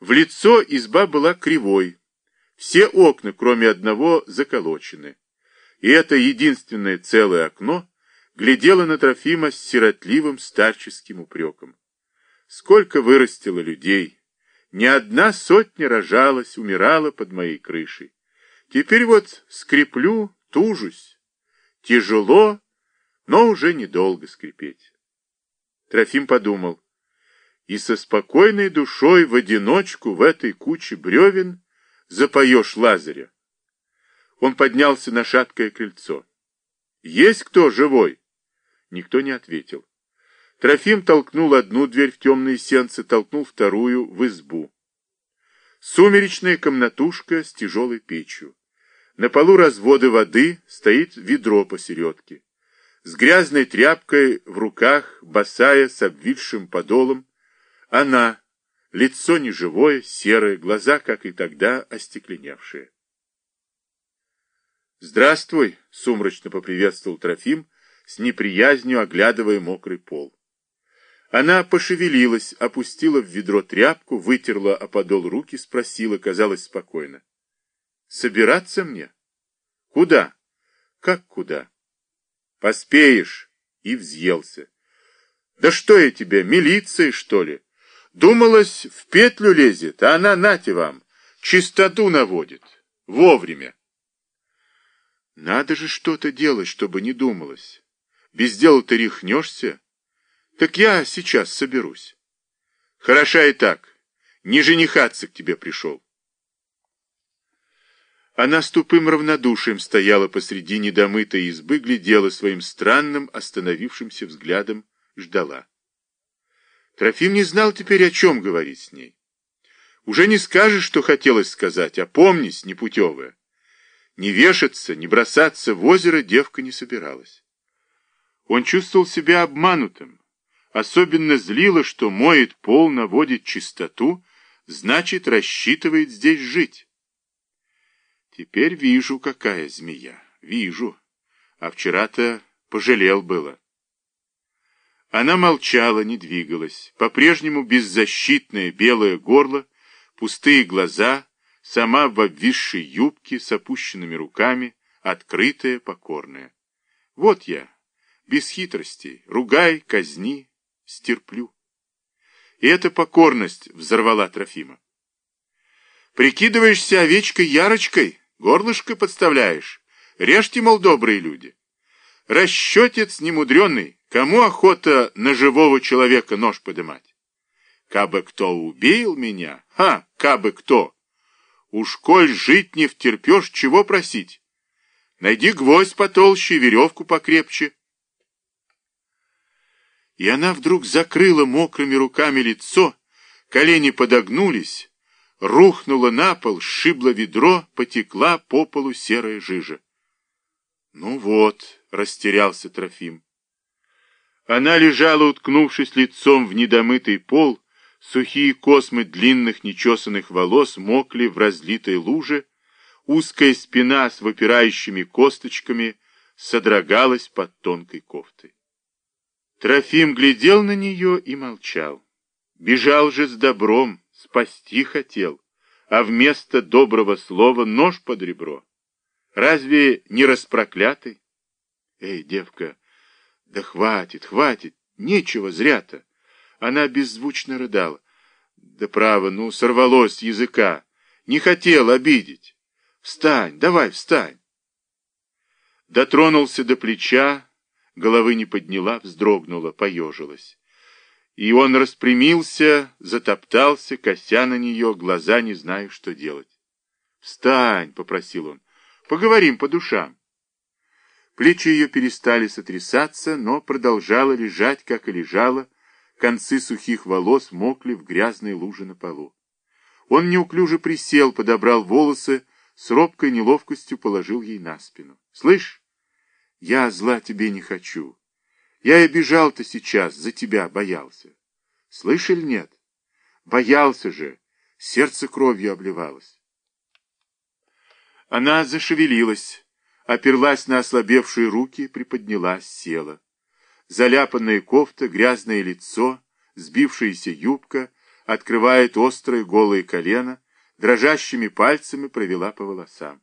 В лицо изба была кривой. Все окна, кроме одного, заколочены. И это единственное целое окно глядело на Трофима с сиротливым старческим упреком. Сколько вырастило людей! Ни одна сотня рожалась, умирала под моей крышей. Теперь вот скреплю, тужусь. Тяжело, но уже недолго скрипеть. Трофим подумал, и со спокойной душой в одиночку в этой куче бревен запоешь Лазаря. Он поднялся на шаткое крыльцо. «Есть кто живой?» Никто не ответил. Трофим толкнул одну дверь в темные сенцы, толкнул вторую в избу. Сумеречная комнатушка с тяжелой печью. На полу разводы воды стоит ведро посередке. С грязной тряпкой в руках, босая, с обвисшим подолом, она, лицо неживое, серое, глаза, как и тогда, остекленевшие. «Здравствуй!» — сумрачно поприветствовал Трофим, с неприязнью оглядывая мокрый пол. Она пошевелилась, опустила в ведро тряпку, вытерла о подол руки, спросила, казалось, спокойно. «Собираться мне?» «Куда?» «Как куда?» «Поспеешь!» И взъелся. «Да что я тебе, милиция, что ли?» Думалось, в петлю лезет, а она, нате вам, чистоту наводит. Вовремя. Надо же что-то делать, чтобы не думалось. Без дела ты рехнешься. Так я сейчас соберусь. Хороша и так. Не женихаться к тебе пришел. Она с тупым равнодушием стояла посреди недомытой избы, глядела своим странным, остановившимся взглядом, ждала. Трофим не знал теперь, о чем говорить с ней. Уже не скажешь, что хотелось сказать, а помнись, непутевая. Не вешаться, не бросаться в озеро девка не собиралась. Он чувствовал себя обманутым. Особенно злило, что моет пол, наводит чистоту, значит, рассчитывает здесь жить. Теперь вижу, какая змея. Вижу. А вчера-то пожалел было. Она молчала, не двигалась. По-прежнему беззащитное белое горло, пустые глаза, сама в обвисшей юбке с опущенными руками, открытая, покорная. Вот я, без хитростей, ругай, казни, стерплю. И эта покорность взорвала Трофима. Прикидываешься овечкой-ярочкой, горлышко подставляешь. Режьте, мол, добрые люди. Расчетец немудренный, Кому охота на живого человека нож подымать? Кабы кто убил меня? Ха, кабы кто! Уж коль жить не втерпешь, чего просить? Найди гвоздь потолще, веревку покрепче. И она вдруг закрыла мокрыми руками лицо, колени подогнулись, рухнула на пол, сшибла ведро, потекла по полу серая жижа. Ну вот, растерялся Трофим. Она лежала, уткнувшись лицом в недомытый пол, сухие космы длинных нечесанных волос мокли в разлитой луже, узкая спина с выпирающими косточками содрогалась под тонкой кофтой. Трофим глядел на нее и молчал. Бежал же с добром, спасти хотел, а вместо доброго слова нож под ребро. Разве не распроклятый? Эй, девка, да хватит, хватит, нечего зря-то. Она беззвучно рыдала. Да право, ну, сорвалось с языка. Не хотел обидеть. Встань, давай, встань. Дотронулся до плеча, головы не подняла, вздрогнула, поежилась. И он распрямился, затоптался, кося на нее, глаза не знаю, что делать. «Встань!» — попросил он. «Поговорим по душам». Плечи ее перестали сотрясаться, но продолжала лежать, как и лежала. Концы сухих волос мокли в грязной луже на полу. Он неуклюже присел, подобрал волосы, с робкой неловкостью положил ей на спину. «Слышь, я зла тебе не хочу. Я и бежал-то сейчас, за тебя боялся. Слышь нет? Боялся же, сердце кровью обливалось». Она зашевелилась оперлась на ослабевшие руки, приподнялась, села. Заляпанная кофта, грязное лицо, сбившаяся юбка, открывает острое голое колено, дрожащими пальцами провела по волосам.